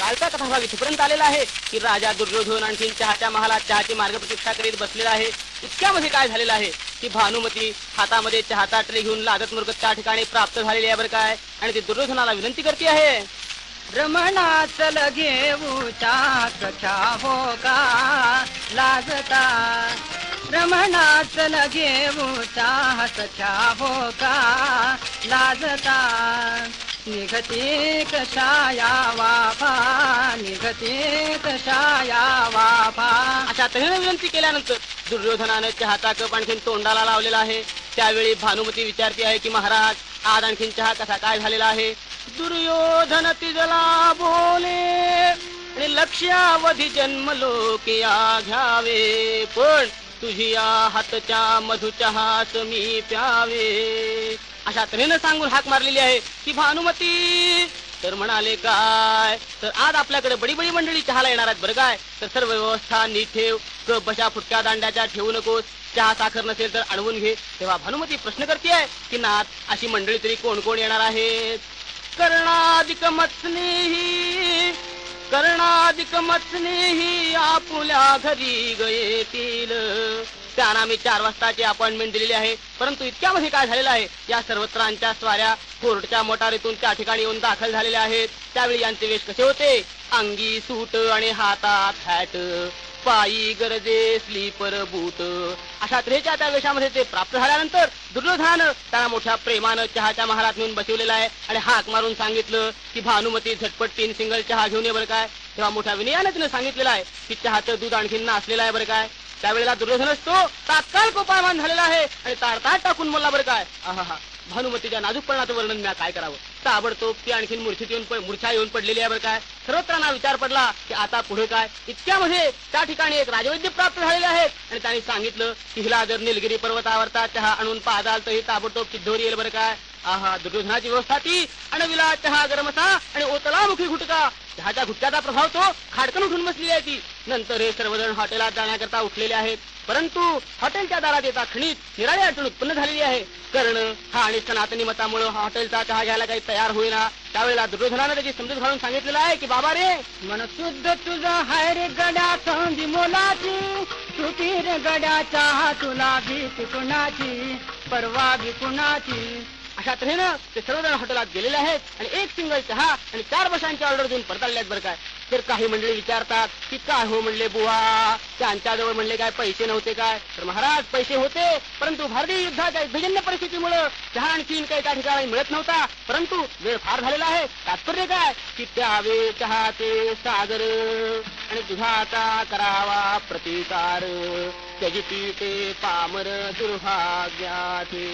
कालचा कथाभाग इथपर्यंत आलेला आहे की राजा दुर्योधन आणखी चहाच्या महालात चहाची मार्ग प्रतीक्षा करीत बसलेला आहे. इतक्यामध्ये काय झालेलं आहे की भानुमती हातामध्ये चहाचा ट्रे घेऊन लागत मुरगत त्या ठिकाणी प्राप्त झालेली आहे बरं काय? आणि ती दुर्योधनाला विनंती करते आहे. रमणाच घेऊ चाकच्या हो का? लाजता चल घेऊ चाहतच्या हो का? लाजता निघते कशाया अशा तऱ्हेने विनंती केल्यानंतर दुर्योधनानं चहा कप आणखीन तोंडाला लावलेला आहे. त्यावेळी भानुमती विचारते आहे की महाराज आज आणखीन चहा कसा काय झालेला आहे? दुर्योधन तिजला बोले आणि लक्ष्यावधी जन्म लोकिया घ्यावे पण तुझी या हातच्या मधु चहाच मी प्यावे. अशा तऱ्हेनं सांगून हाक मारलेली आहे की भानुमती तर म्हणाले काय? तर आज आपल्याकडे बडी बडी मंडळी चहाला येणार आहेत बरं काय? तर सर्व व्यवस्था नीट ठेव. कप बशा फुटक्या दांड्याच्या ठेवू नकोस. चहा साखर नसेल तर अडवून घे. तेव्हा भानुमती प्रश्न करते की नाथ अशी मंडळी तरी कोण कोण येणार आहेत? कर्णाधिक मत्स्नेही कर्णाधिक मत्स्नेही आपुल्या घरी गयेतील. त्यांना मी चार वाजताची अपॉइंटमेंट दिलेली आहे. परंतु इतक्यामध्ये काय झालेलं आहे? या सर्वत्रांच्या स्वाऱ्या कोर्टच्या मोटारीतून त्या ठिकाणी येऊन दाखल झालेल्या आहेत. त्यावेळी यांचे वेश कसे होते? अंगी सूट आणि हातात हॅट पायी गरजे स्लीपर बूट. अशा त्रेच्या त्या वेशामध्ये ते प्राप्त झाल्यानंतर दुर्योधनानं त्यांना मोठ्या प्रेमानं चहाच्या महारात नेऊन बसवलेला आहे आणि हाक मारून सांगितलं की भानुमती झटपट तीन सिंगल चहा घेऊन ये बरं काय? तेव्हा मोठ्या विनयानं तिने सांगितलेलं आहे की चहाचं दूध आणखीन नासलेलं आहे बरं काय? त्यावेळेला दुर्योधन असतो तात्काळ कोपायमान झालेला आहे आणि ताडताड टाकून मला बरं काय. आहा भानुमतीच्या नाजूकपणाचं वर्णन मी काय करावं? ताबडतोब ती आणखीन मूर्छित येऊन मूर्छा येऊन पडलेली आहे बरं काय. सर्वत्रांना विचार पडला की आता पुढे काय? इतक्यामध्ये त्या ठिकाणी एक राजवैद्य प्राप्त झालेले आहेत. आणि त्यांनी सांगितलं की हिला जर निलगिरी पर्वतावरचा चहा आणून पाजाल तर ही ताबडतोब सिद्धोरी येईल बरं काय. आहा दुर्योधनाची व्यवस्था ती. अणविला चहा गरमसा आणि ओतला मुखी घुटका. चहाच्या घुटक्याचा प्रभाव तो खाडकन उठून बसलेली आहे ती. नंतर हे सर्वजण हॉटेलात जाण्याकरता उठलेले आहेत. परंतु हॉटेलच्या दारात येता खणीत निराळी अडचण उत्पन्न झालेली आहे. कर्ण हा आणि सनातनी मतामुळे हॉटेलचा चहा घ्यायला काही तयार होईना. त्यावेळेला दुर्योधनानं त्याची समजूत घालून सांगितलेलं आहे की बाबा रे मन शुद्ध तुझं हाय रे गड्या संधी मोलाची. तुटी रे गड्या चहा तुला भीती कुणाची? परवा बी कुणाची? अशा तऱ्हेनं ते सर्वजण हॉटेलात गेलेले आहेत आणि एक सिंगल चहा आणि चार बसांची ऑर्डर देऊन परताले बरं काय तर काही मंडळी विचारतात की काय हो? म्हणले बुवा त्यांच्याजवळ म्हणले काय पैसे नव्हते काय? तर महाराज पैसे होते परंतु भारतीय युद्धाच्या विभिन्न परिस्थितीमुळे चहा आणखीन काही त्या ठिकाणी मिळत नव्हता. परंतु वेळ फार झालेला आहे. तात्पर्य काय? की त्यावे चहाचे सागर आणि दुधाचा करावा प्रतिकार. त्याची ते पामर दुर्भाग्याचे.